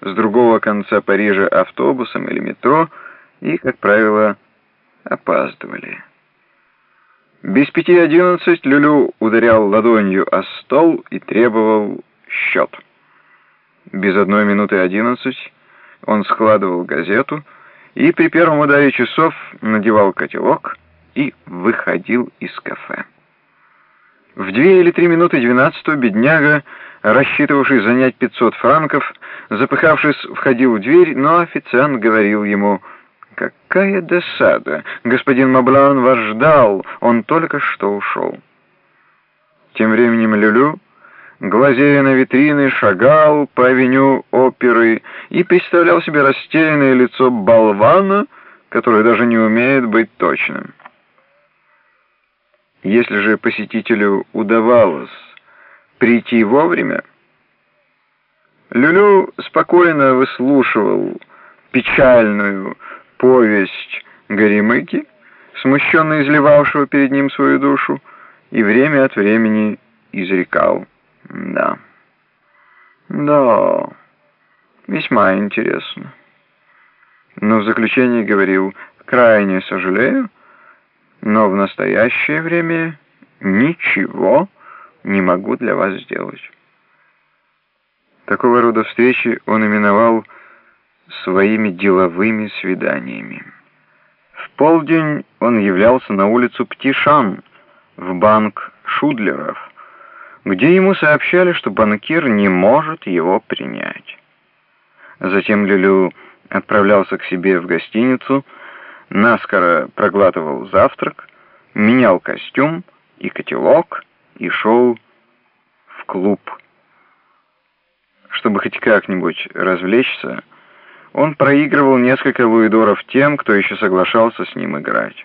с другого конца Парижа автобусом или метро и, как правило, опаздывали. Без пяти одиннадцать Люлю ударял ладонью о стол и требовал счет. Без одной минуты одиннадцать он складывал газету и при первом ударе часов надевал котелок и выходил из кафе. В две или три минуты двенадцатого бедняга, рассчитывавший занять пятьсот франков, запыхавшись, входил в дверь, но официант говорил ему «Какая досада! Господин Маблан вас ждал, он только что ушел». Тем временем Люлю, глазея на витрины, шагал по авеню оперы и представлял себе растерянное лицо болвана, который даже не умеет быть точным. Если же посетителю удавалось прийти вовремя, Люлю спокойно выслушивал печальную повесть Горемыки, смущенно изливавшего перед ним свою душу, и время от времени изрекал «Да, да, весьма интересно». Но в заключении говорил «Крайне сожалею, но в настоящее время ничего не могу для вас сделать. Такого рода встречи он именовал своими деловыми свиданиями. В полдень он являлся на улицу Птишан, в банк Шудлеров, где ему сообщали, что банкир не может его принять. Затем Люлю отправлялся к себе в гостиницу, наскоро проглатывал завтрак, менял костюм и котелок и шел в клуб. Чтобы хоть как-нибудь развлечься, он проигрывал несколько луидоров тем, кто еще соглашался с ним играть.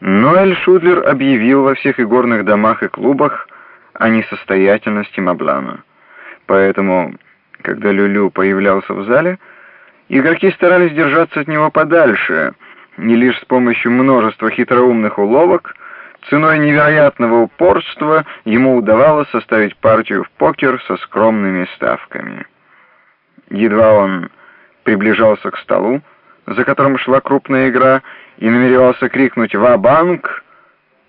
Ноэль Шудлер объявил во всех игорных домах и клубах о несостоятельности Маблана. Поэтому, когда Люлю появлялся в зале, Игроки старались держаться от него подальше, не лишь с помощью множества хитроумных уловок, ценой невероятного упорства ему удавалось составить партию в покер со скромными ставками. Едва он приближался к столу, за которым шла крупная игра, и намеревался крикнуть «Ва-банк!»,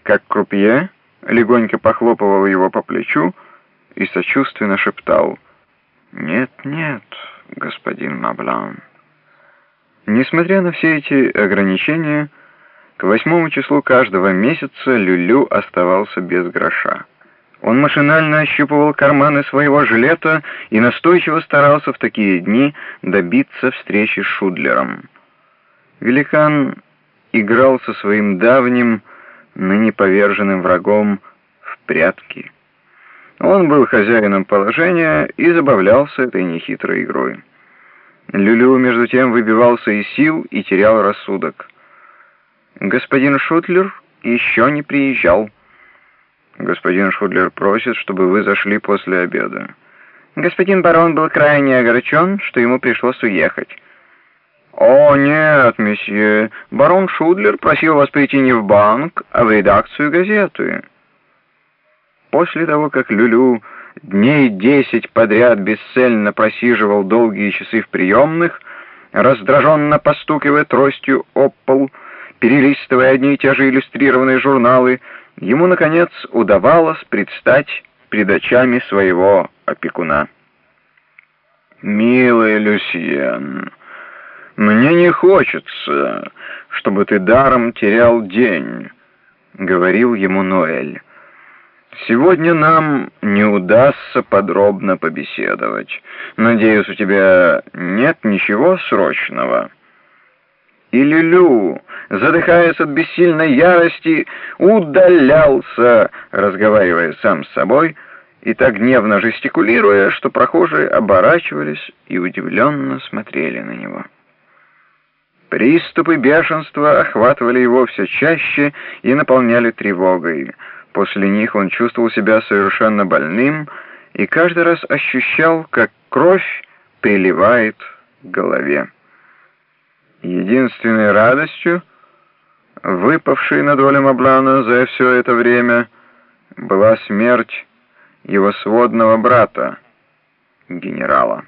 как крупье легонько похлопывал его по плечу и сочувственно шептал «Нет, нет, господин Маблан». Несмотря на все эти ограничения, к восьмому числу каждого месяца Люлю оставался без гроша. Он машинально ощупывал карманы своего жилета и настойчиво старался в такие дни добиться встречи с Шудлером. Великан играл со своим давним, ныне поверженным врагом в прятки. Он был хозяином положения и забавлялся этой нехитрой игрой. Люлю, между тем, выбивался из сил и терял рассудок. «Господин Шутлер еще не приезжал». «Господин Шутлер просит, чтобы вы зашли после обеда». Господин барон был крайне огорчен, что ему пришлось уехать. «О, нет, месье, барон Шудлер просил вас прийти не в банк, а в редакцию газеты». После того, как Люлю дней десять подряд бесцельно просиживал долгие часы в приемных, раздраженно постукивая тростью об пол, перелистывая одни и те же иллюстрированные журналы, ему, наконец, удавалось предстать пред очами своего опекуна. «Милый Люсьен, мне не хочется, чтобы ты даром терял день», — говорил ему Ноэль. Сегодня нам не удастся подробно побеседовать. Надеюсь, у тебя нет ничего срочного?» И Люлю, задыхаясь от бессильной ярости, удалялся, разговаривая сам с собой, и так гневно жестикулируя, что прохожие оборачивались и удивленно смотрели на него. Приступы бешенства охватывали его все чаще и наполняли тревогой. После них он чувствовал себя совершенно больным и каждый раз ощущал, как кровь приливает к голове. Единственной радостью, выпавшей на долю Маблана за все это время, была смерть его сводного брата, генерала.